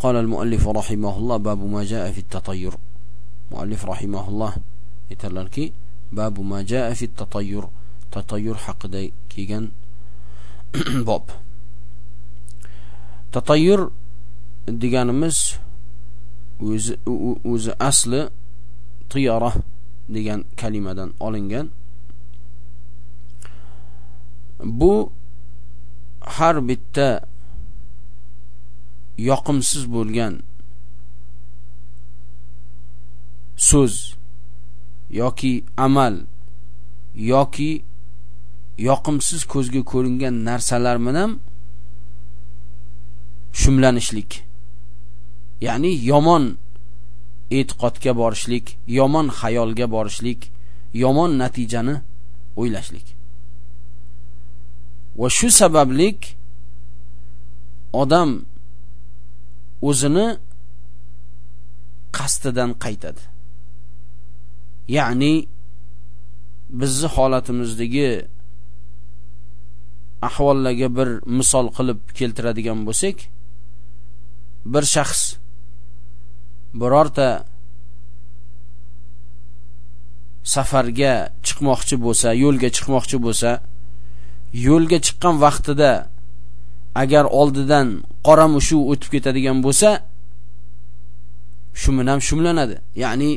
قال المؤلف رحمه الله باب ما جاء في التطير مؤلف رحمه الله يتلالكي باب ما جاء في التطير تطير حق دي كيغن باب تطير deganimiz o'zi o'zi asli tiyora degan kalimadan olingan bu har bitta yoqimsiz bo'lgan so'z yoki amal yoki yoqimsiz ko'zga ko'ringan narsalar bilan shumlanishlik ya'ni yomon e'tiqodga borishlik yomon xayolga borishlik yomon natijani o'ylashlik. Va shu sabablik odam o'zini qasdidan qaytadi. Ya'ni bizni holatimizdagi ahvollarga bir misol qilib keltiradigan bo'lsak bir shaxs birorta safarga chiqmoqchi bo'lsa yo'lga chiqmoqchi bo'lsa yo'lga chiqqan vaqtida agar oldidan qora mushu o'tib ketadigan bo'lsa shu bilan shumlanadi. Ya'ni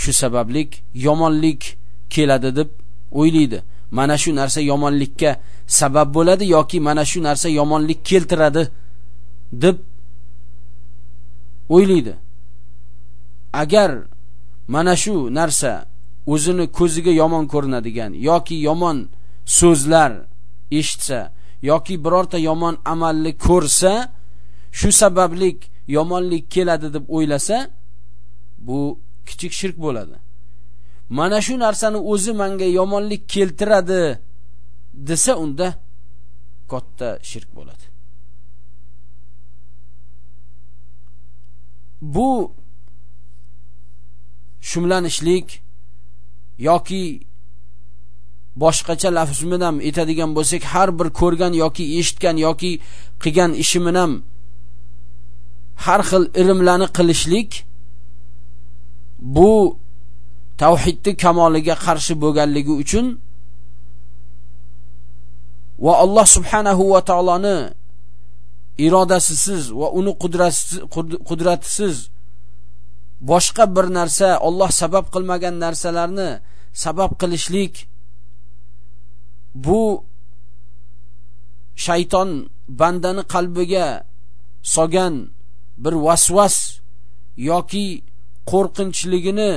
shu sabablik yomonlik keladi deb o'ylaydi. Mana shu narsa yomonlikka sabab bo'ladi yoki mana shu narsa yomonlik keltiradi deb o'ylaydi. Agar mana shu narsa o'zini ko'ziga yomon ko'rinadigan yoki yomon so'zlar eshitsa yoki birorta yomon amalni ko'rsa shu sabablik yomonlik keladi deb o'ylasa bu kichik shirk bo'ladi. Mana shu narsani o'zi menga yomonlik keltiradi desa unda katta shirk bo'ladi. Bu shumlanishlik yoki boshqacha lafz bilan aytadigan bo'lsak har bir ko'rgan yoki eshitgan yoki qilgan ishi bilan har xil irimlarni qilishlik bu tavhidni kamoliga qarshi bo'lganligi uchun va Alloh subhanahu va taoloni irodasisiz va uni qudratisiz boshqa bir narsa Alloh sabab qilmagan narsalarni sabab qilishlik bu shayton bandani qalbiga solgan bir vasvas yoki qo'rqinchligini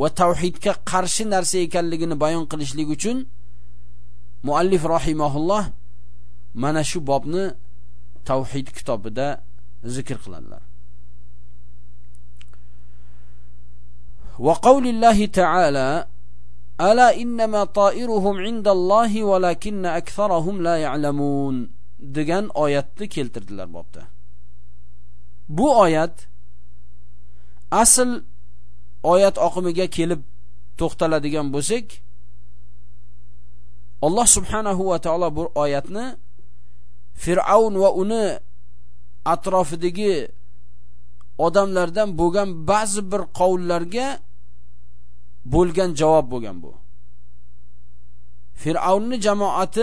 va tavhidga qarshi narsa ekanligini bayon qilishlik uchun muallif rahimahulloh mana shu bobni tavhid kitobida zikr qiladilar. Va qavlillahi ta'ala ala innama ta'iruhum indallohi walakinna aktharuhum la ya'lamun degan oyatni keltirdilar bobda. Bu oyat asl oyat oqimiga kelib to'xtaladigan bo'lsak Alloh subhanahu va taolo bu oyatni Fir'aun va uni atrofidagi odamlardan bo'lgan ba'zi bir qavullarga bo'lgan javob bo'lgan bu. fir'avnni jamoati